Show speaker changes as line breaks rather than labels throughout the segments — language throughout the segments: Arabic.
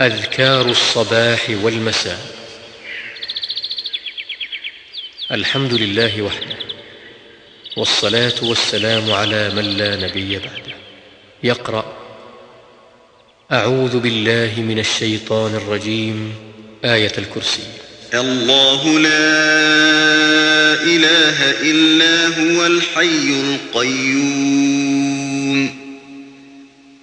أذكار الصباح والمساء. الحمد لله وحده والصلاة والسلام على من لا نبي بعده. يقرأ أعوذ بالله من الشيطان الرجيم آية الكرسي.
الله لا إله إلا هو الحي القيوم.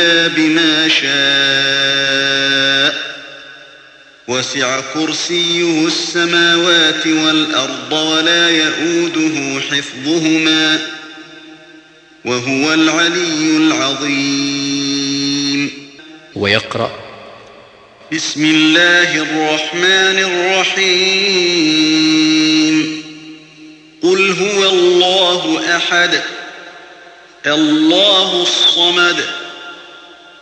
إلا بما شاء. وسع كرسيه السماوات والأرض ولا يئوده حفظهما وهو العلي العظيم.
ويقرأ
بسم الله الرحمن الرحيم. قل هو الله أحد الله الصمد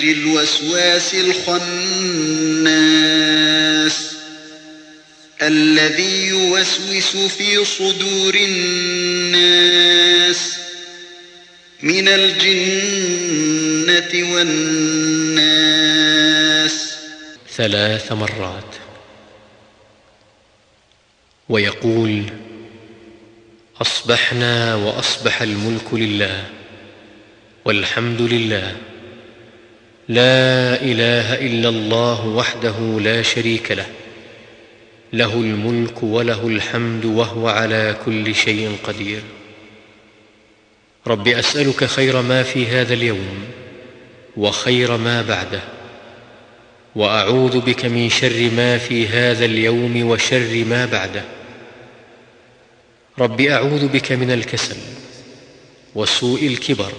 شر الوسواس الخناس الذي يوسوس في صدور الناس من الجنة والناس.
ثلاث مرات. ويقول أصبحنا وأصبح الملك لله والحمد لله. لا إله إلا الله وحده لا شريك له. له الملك وله الحمد وهو على كل شيء قدير. رب أسألك خير ما في هذا اليوم وخير ما بعده. وأعوذ بك من شر ما في هذا اليوم وشر ما بعده. رب أعوذ بك من الكسل وسوء الكبر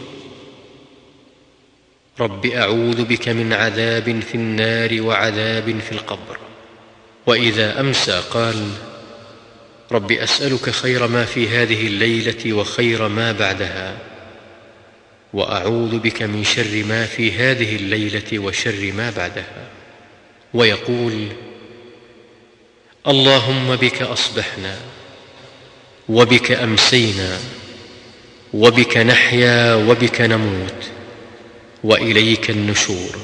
رب أعوذ بك من عذاب في النار وعذاب في القبر. وإذا أمسى قال رب أسألك خير ما في هذه الليلة وخير ما بعدها وأعوذ بك من شر ما في هذه الليلة وشر ما بعدها. ويقول اللهم بك أصبحنا وبك أمسينا وبك نحيا وبك نموت. وإليك النشور.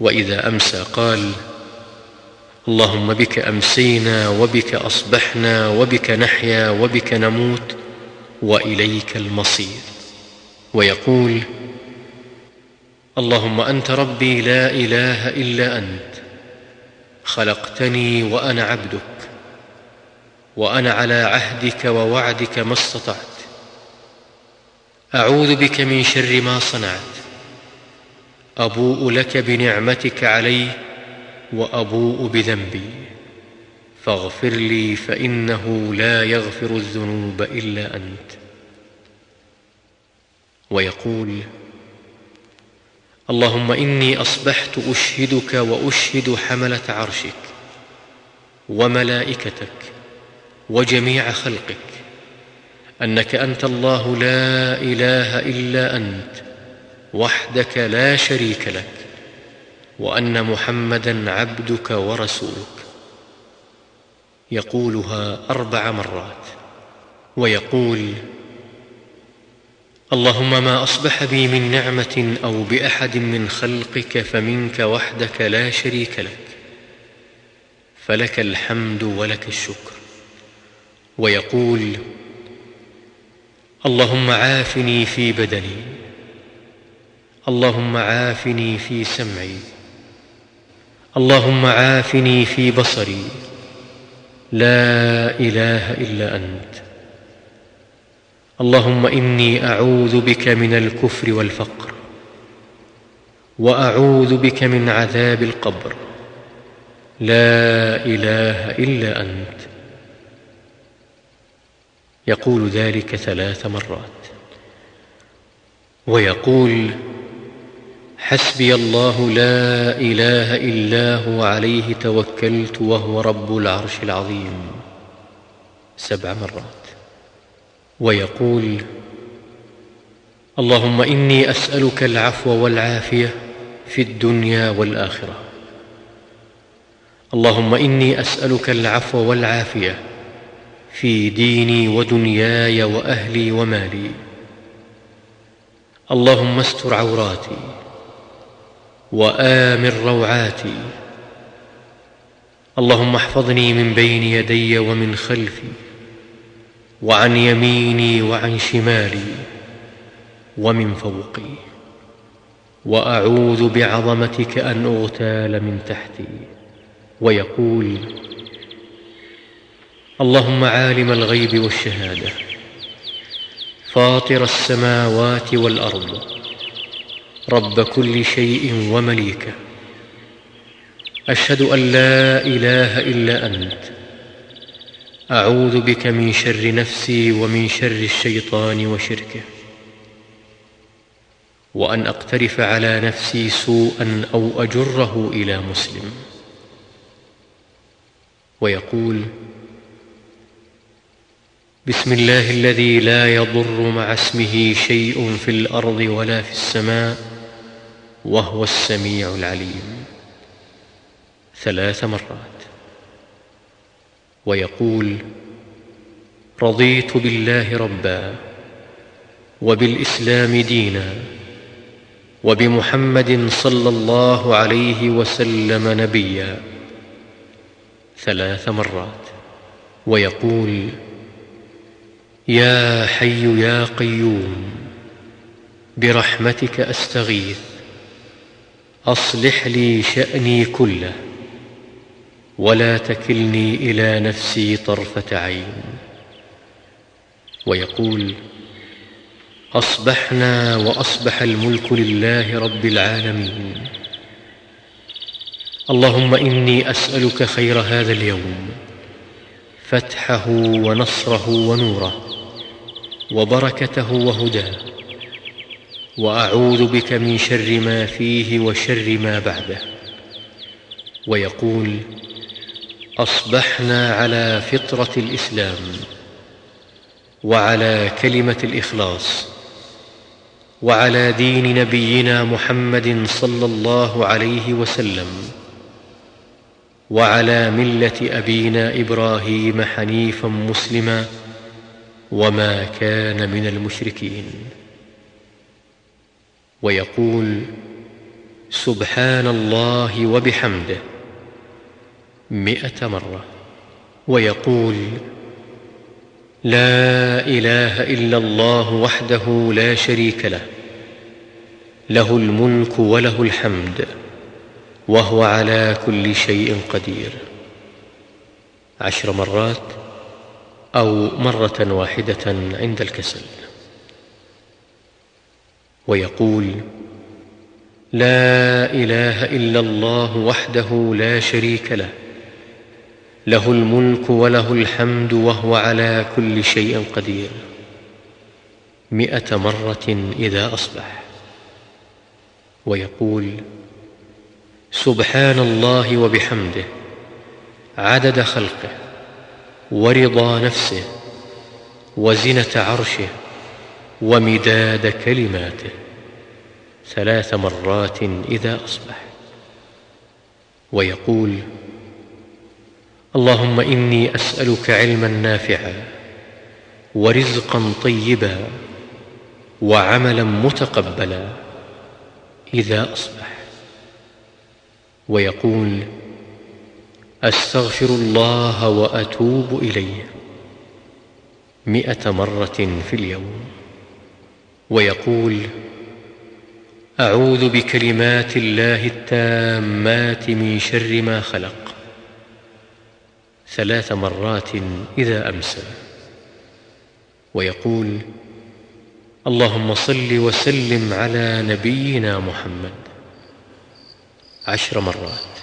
وإذا أمسى قال اللهم بك أمسينا وبك أصبحنا وبك نحيا وبك نموت وإليك المصير. ويقول اللهم أنت ربي لا إله إلا أنت خلقتني وأنا عبدك وأنا على عهدك ووعدك ما استطعت. أعوذ بك من شر ما صنعت. أبوء لك بنعمتك علي وأبوء بذنبي. فاغفر لي فإنه لا يغفر الذنوب إلا أنت. ويقول اللهم إني أصبحت أشهدك وأشهد حملة عرشك وملائكتك وجميع خلقك. أنك أنت الله لا إله إلا أنت وحدك لا شريك لك وأن محمدا عبدك ورسولك. يقولها أربع مرات ويقول اللهم ما أصبح بي من نعمة أو بأحد من خلقك فمنك وحدك لا شريك لك. فلك الحمد ولك الشكر. ويقول اللهم عافني في بدني. اللهم عافني في سمعي. اللهم عافني في بصري. لا إله إلا أنت. اللهم إني أعوذ بك من الكفر والفقر. وأعوذ بك من عذاب القبر. لا إله إلا أنت. يقول ذلك ثلاث مرات. ويقول حسبي الله لا إله إلا هو عليه توكلت وهو رب العرش العظيم. سبع مرات. ويقول اللهم إني أسألك العفو والعافية في الدنيا والآخرة. اللهم إني أسألك العفو والعافية في ديني ودنياي وأهلي ومالي. اللهم استر عوراتي وامن روعاتي. اللهم احفظني من بين يدي ومن خلفي وعن يميني وعن شمالي ومن فوقي. وأعوذ بعظمتك أن أغتال من تحتي. ويقول اللهم عالم الغيب والشهادة فاطر السماوات والأرض رب كل شيء ومليكه أشهد أن لا إله إلا أنت. أعوذ بك من شر نفسي ومن شر الشيطان وشركه. وأن أقترف على نفسي سوءا أو أجره إلى مسلم. ويقول بسم الله الذي لا يضر مع اسمه شيء في الأرض ولا في السماء وهو السميع العليم. ثلاث مرات. ويقول رضيت بالله ربا وبالإسلام دينا وبمحمد صلى الله عليه وسلم نبيا. ثلاث مرات. ويقول يا حي يا قيوم برحمتك أستغيث أصلح لي شأني كله ولا تكلني إلى نفسي طرفة عين. ويقول أصبحنا وأصبح الملك لله رب العالمين. اللهم إني أسألك خير هذا اليوم فتحه ونصره ونوره. وبركته وهداه وأعوذ بك من شر ما فيه وشر ما بعده. ويقول أصبحنا على فطرة الإسلام وعلى كلمة الإخلاص وعلى دين نبينا محمد صلى الله عليه وسلم وعلى ملة أبينا إبراهيم حنيفا مسلما وما كان من المشركين. ويقول سبحان الله وبحمده مئة مرة. ويقول لا إله إلا الله وحده لا شريك له له الملك وله الحمد وهو على كل شيء قدير. عشر مرات أو مرة واحدة عند الكسل. ويقول لا إله إلا الله وحده لا شريك له له الملك وله الحمد وهو على كل شيء قدير. مئة مرة إذا أصبح. ويقول سبحان الله وبحمده عدد خلقه. ورضا نفسه وزنة عرشه ومداد كلماته. ثلاث مرات إذا أصبح. ويقول اللهم إني أسألك علما نافعا ورزقا طيبا وعملا متقبلا إذا أصبح. ويقول أستغفر الله وأتوب إليه مئة مرة في اليوم. ويقول أعوذ بكلمات الله التامات من شر ما خلق. ثلاث مرات إذا أمسى. ويقول اللهم صل وسلم على نبينا محمد. عشر مرات.